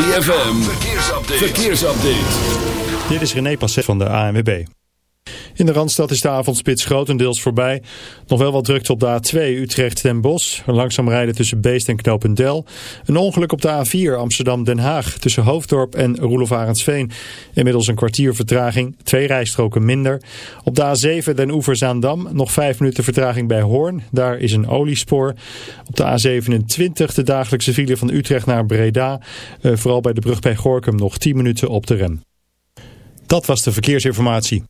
ZFM, verkeersupdate. verkeersupdate. Dit is René Passet van de ANWB. In de Randstad is de avondspits grotendeels voorbij. Nog wel wat drukte op de A2 Utrecht-Den Bosch. Langzaam rijden tussen Beest en Knopendel. Een ongeluk op de A4 Amsterdam-Den Haag tussen Hoofddorp en Roelof Arendsveen. Inmiddels een kwartier vertraging, twee rijstroken minder. Op de A7 Den Oever-Zaandam nog vijf minuten vertraging bij Hoorn. Daar is een oliespoor. Op de A27 de dagelijkse file van Utrecht naar Breda. Uh, vooral bij de brug bij Gorkum nog 10 minuten op de rem. Dat was de verkeersinformatie.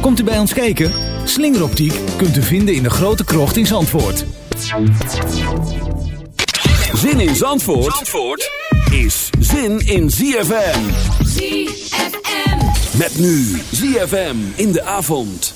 Komt u bij ons kijken? Slingeroptiek kunt u vinden in de grote krocht in Zandvoort. Zin in Zandvoort, Zandvoort is zin in ZFM. ZFM. Met nu ZFM in de avond.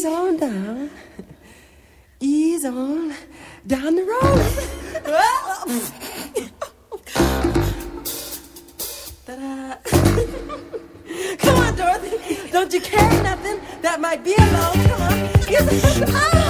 ease on down. Ease on down the road. Come on, Dorothy. Don't you carry nothing that might be a long, Come on.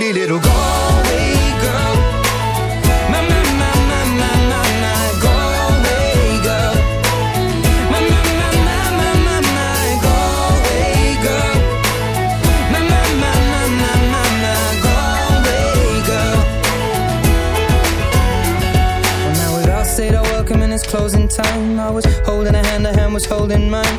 pretty little Galway girl. My, my, my, my, my, my, my Galway girl. My, my, my, my, my, my, my Galway girl. My, my, my, my, my, my, my Galway girl. Well, now we've all said our welcome and it's closing time. I was holding a hand, a hand was holding mine.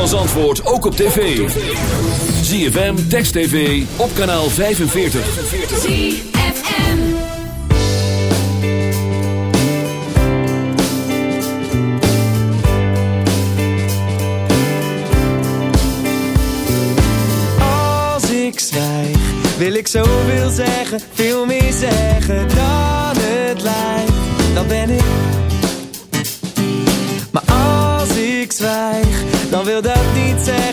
Van Zandvoort ook op tv. ZFM, Text TV, op kanaal 45. ZFM. Als ik zwijg, wil ik zoveel zeggen, veel meer zeggen dan het lijkt. Dan ben ik.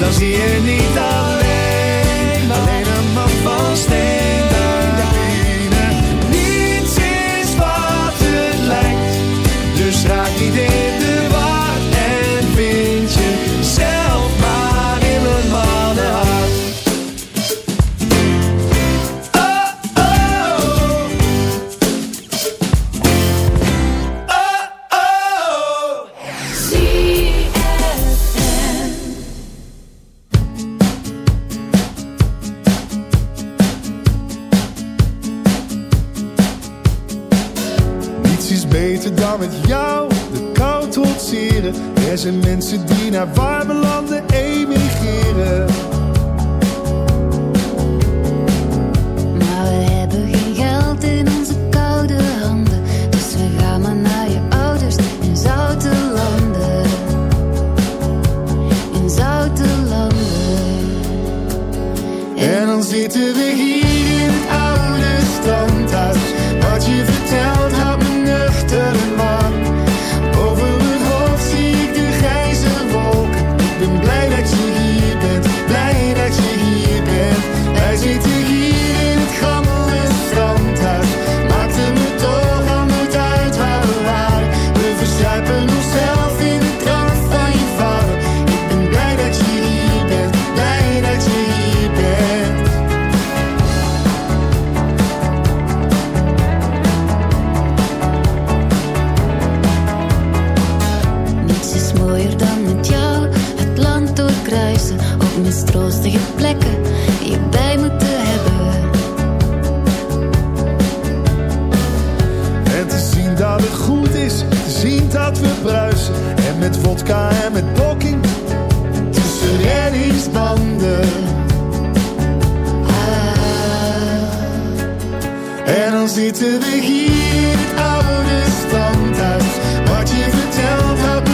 las hienitas En met vodka en met poking tussen reddingsbanden. Ah. En dan zitten we hier, het oude standhuis. Wat je vertelt, had.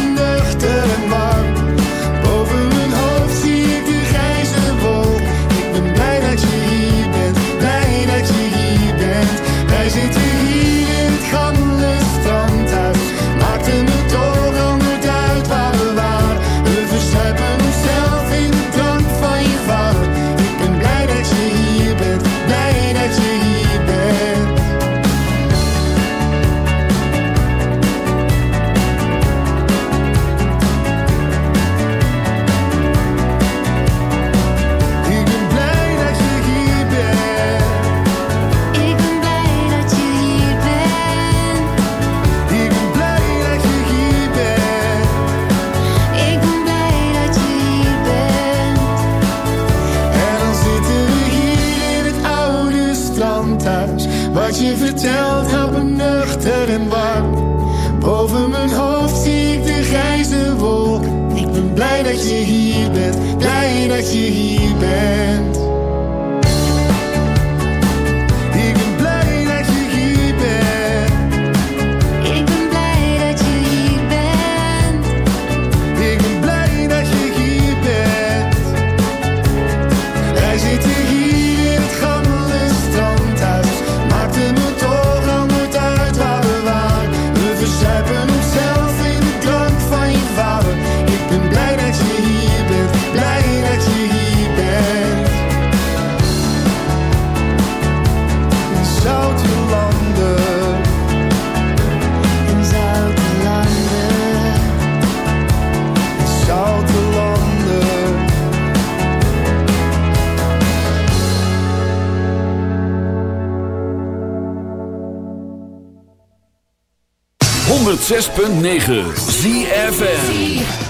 106.9 ZFN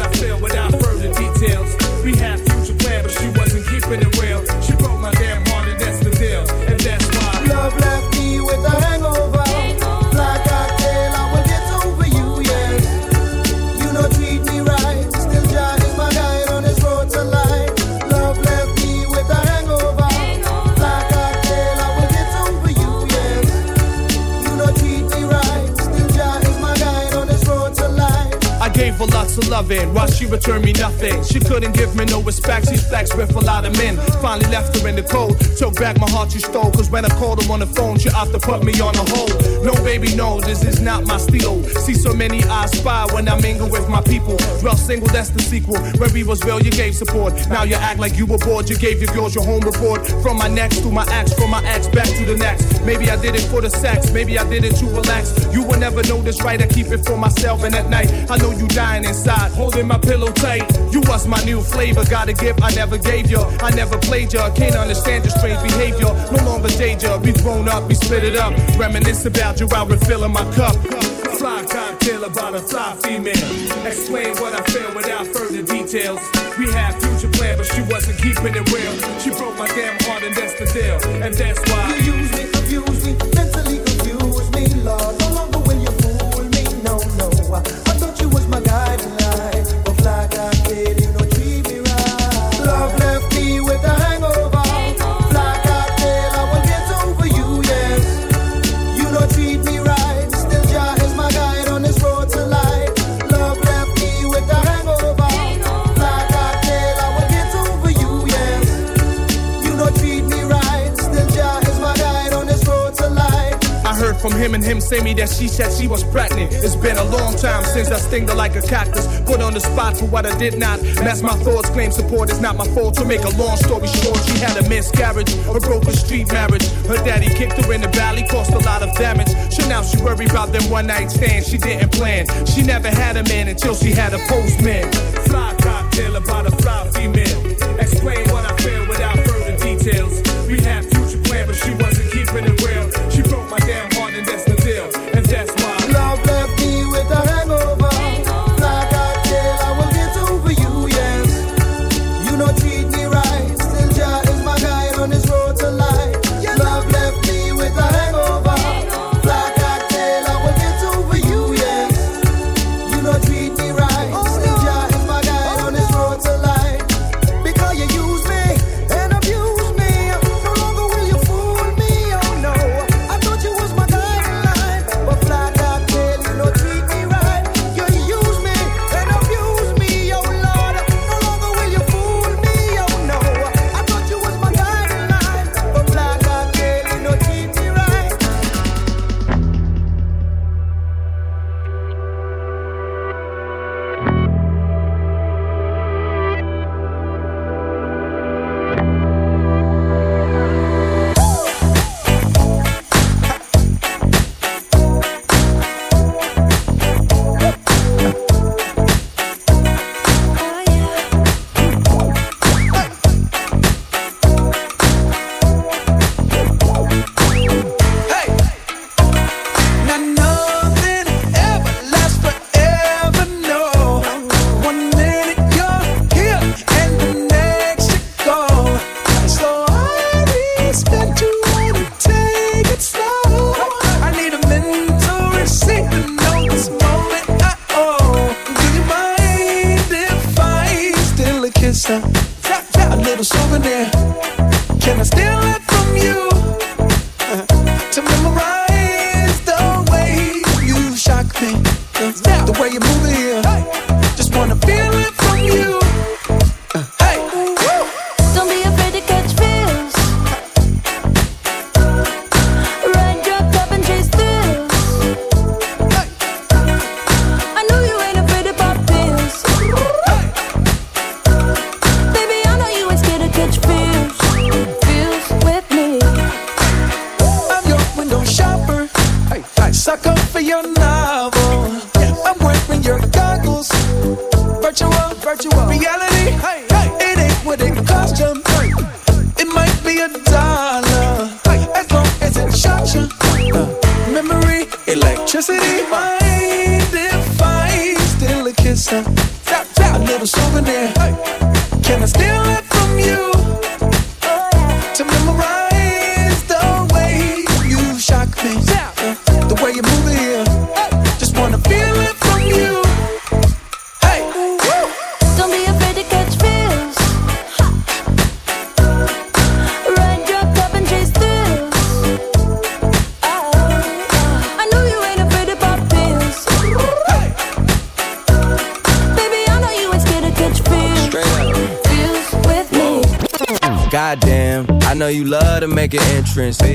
returned me nothing. She couldn't give me no respect. She flexed with a lot of men. Finally left her in the cold. Took back my heart she stole. Cause when I called her on the phone, she to put me on a hold. No, baby, no, this is not my stilo. See so many eyes spy when I mingle with my people. Well, single, that's the sequel. When we was real, you gave support. Now you act like you were bored. You gave your girls your home report. From my next to my ex, from my ex back to the next. Maybe I did it for the sex. Maybe I did it to relax. You will never know this right. I keep it for myself. And at night, I know you dying inside, holding my pillow tight. You was my new flavor. Got a gift I never gave you. I never played you. Can't understand your strange behavior. No longer danger. We grown up, we split it up. Reminisce about you while refilling my cup. Fly cocktail about a fly female. Explain what I feel without further details. We had future plans, but she wasn't keeping it real. She broke my damn heart, and that's the deal. And that's why. You use him say me that she said she was pregnant. It's been a long time since I stinged her like a cactus. Put on the spot for what I did not. And that's my thoughts, claim support is not my fault. To make a long story short, she had a miscarriage, a broken street marriage. Her daddy kicked her in the valley, caused a lot of damage. So now she worry about them one night stands she didn't plan. She never had a man until she had a postman. Fly cocktail about a fly female. Explain what I feel without further details. We had future plans, but she wasn't keeping it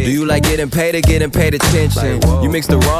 Do you like getting paid or getting paid attention? You mix the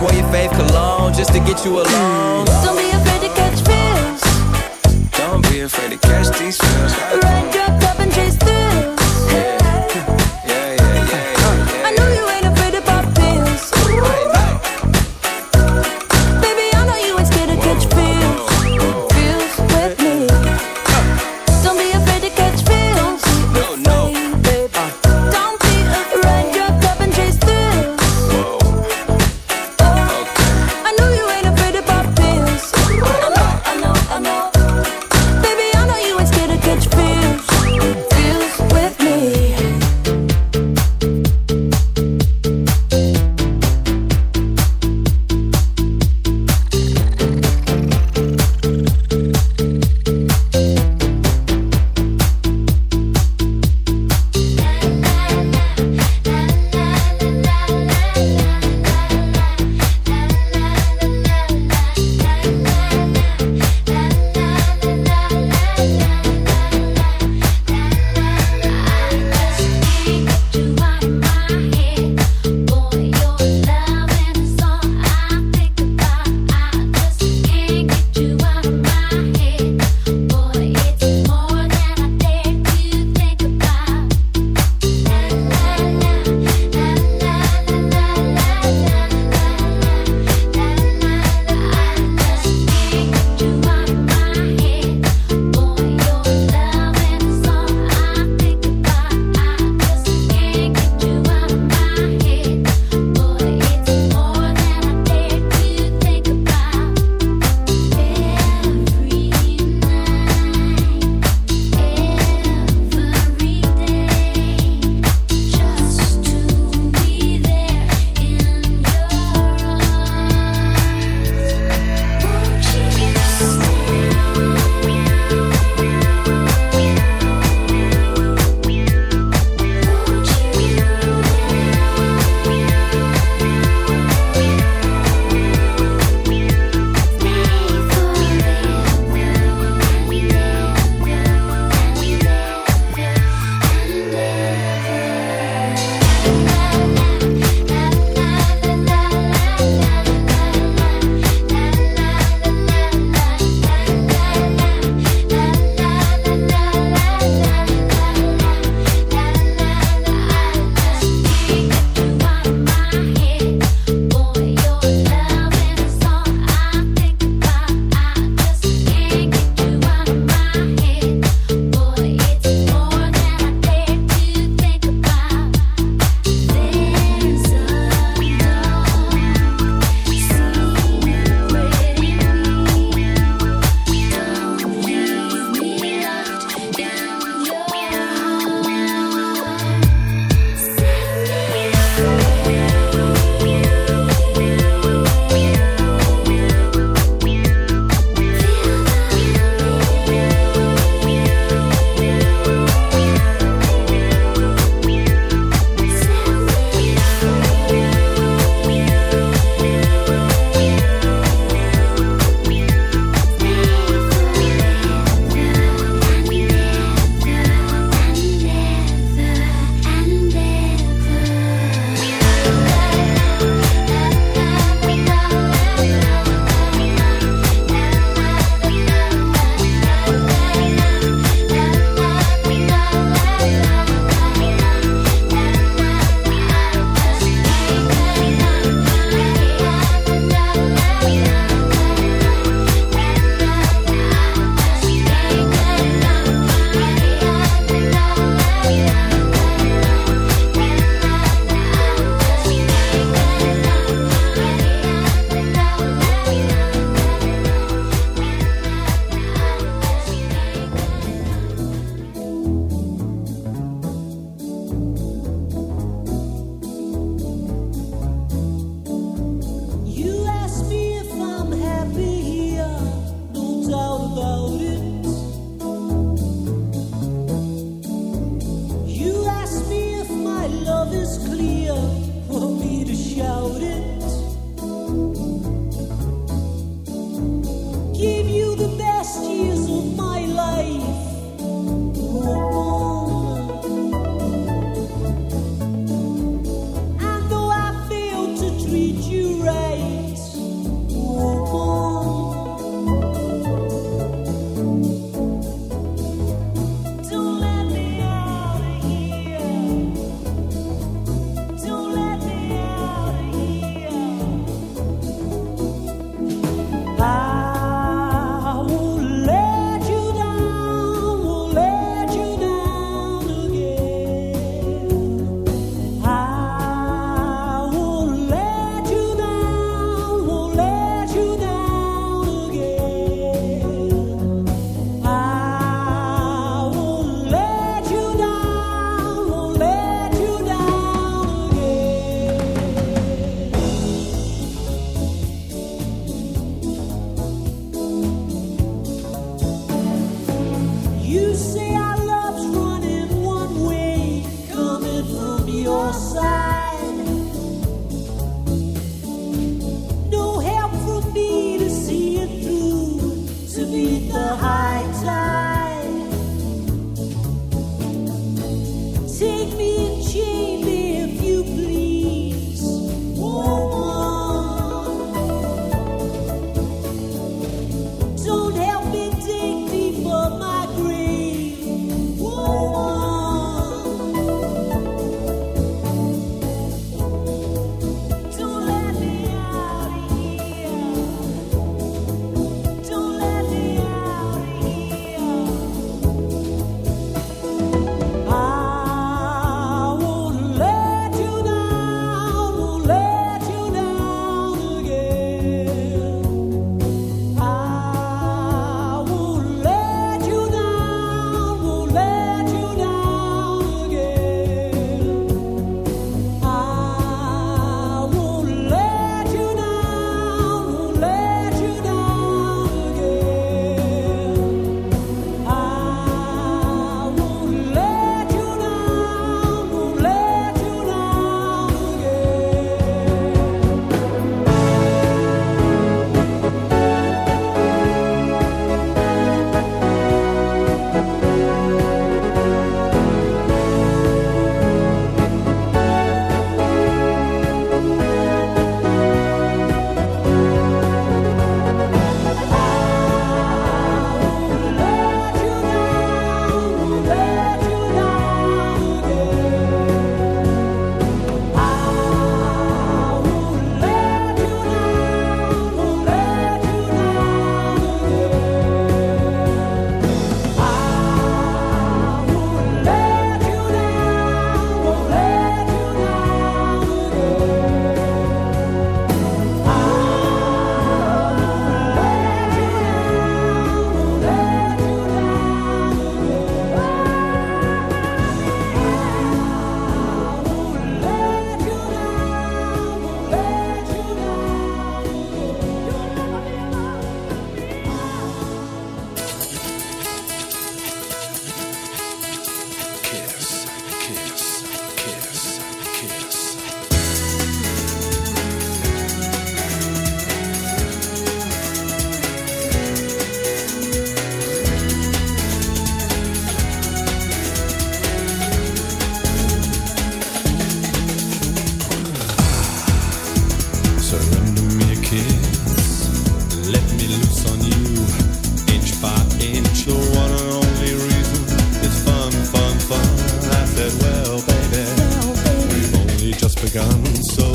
Wore your fave cologne just to get you alone. Don't be afraid to catch feels. Don't be afraid to catch these feels. Ride your cup and chase thrills.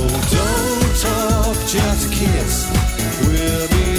don't talk, just kiss. We'll be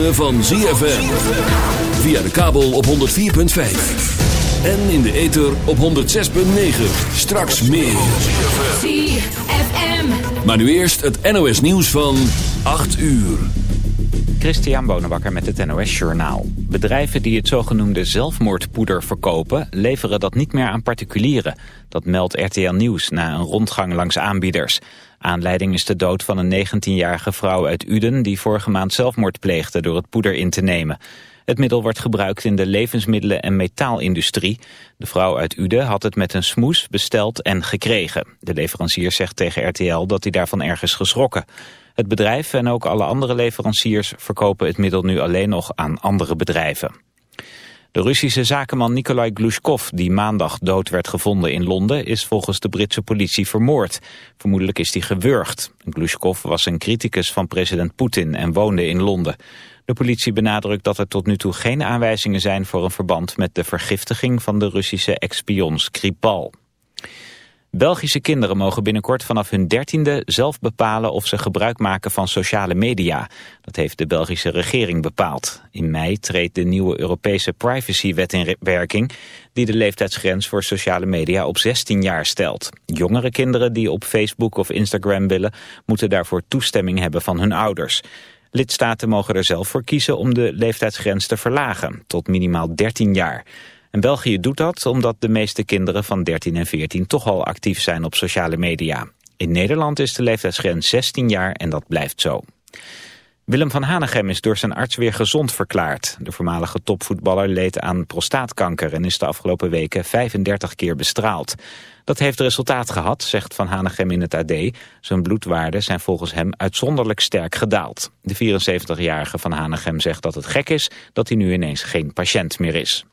ritme van ZFM. Via de kabel op 104.5. En in de ether op 106.9. Straks meer. ZFM. Maar nu eerst het NOS nieuws van 8 uur. Christian Bonenbakker met het NOS Journaal. Bedrijven die het zogenoemde zelfmoordpoeder verkopen... leveren dat niet meer aan particulieren. Dat meldt RTL Nieuws na een rondgang langs aanbieders. Aanleiding is de dood van een 19-jarige vrouw uit Uden... die vorige maand zelfmoord pleegde door het poeder in te nemen. Het middel wordt gebruikt in de levensmiddelen- en metaalindustrie. De vrouw uit Uden had het met een smoes besteld en gekregen. De leverancier zegt tegen RTL dat hij daarvan ergens geschrokken. Het bedrijf en ook alle andere leveranciers verkopen het middel nu alleen nog aan andere bedrijven. De Russische zakenman Nikolai Glushkov, die maandag dood werd gevonden in Londen, is volgens de Britse politie vermoord. Vermoedelijk is hij gewurgd. Glushkov was een criticus van president Poetin en woonde in Londen. De politie benadrukt dat er tot nu toe geen aanwijzingen zijn voor een verband met de vergiftiging van de Russische ex-spion Skripal. Belgische kinderen mogen binnenkort vanaf hun dertiende zelf bepalen of ze gebruik maken van sociale media. Dat heeft de Belgische regering bepaald. In mei treedt de nieuwe Europese privacywet in werking die de leeftijdsgrens voor sociale media op 16 jaar stelt. Jongere kinderen die op Facebook of Instagram willen moeten daarvoor toestemming hebben van hun ouders. Lidstaten mogen er zelf voor kiezen om de leeftijdsgrens te verlagen tot minimaal 13 jaar. En België doet dat omdat de meeste kinderen van 13 en 14 toch al actief zijn op sociale media. In Nederland is de leeftijdsgrens 16 jaar en dat blijft zo. Willem van Hanegem is door zijn arts weer gezond verklaard. De voormalige topvoetballer leed aan prostaatkanker en is de afgelopen weken 35 keer bestraald. Dat heeft resultaat gehad, zegt Van Hanegem in het AD. Zijn bloedwaarden zijn volgens hem uitzonderlijk sterk gedaald. De 74-jarige Van Hanegem zegt dat het gek is dat hij nu ineens geen patiënt meer is.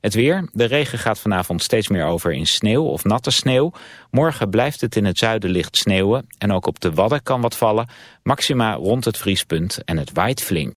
Het weer. De regen gaat vanavond steeds meer over in sneeuw of natte sneeuw. Morgen blijft het in het zuiden licht sneeuwen. En ook op de Wadden kan wat vallen. Maxima rond het vriespunt en het waait flink.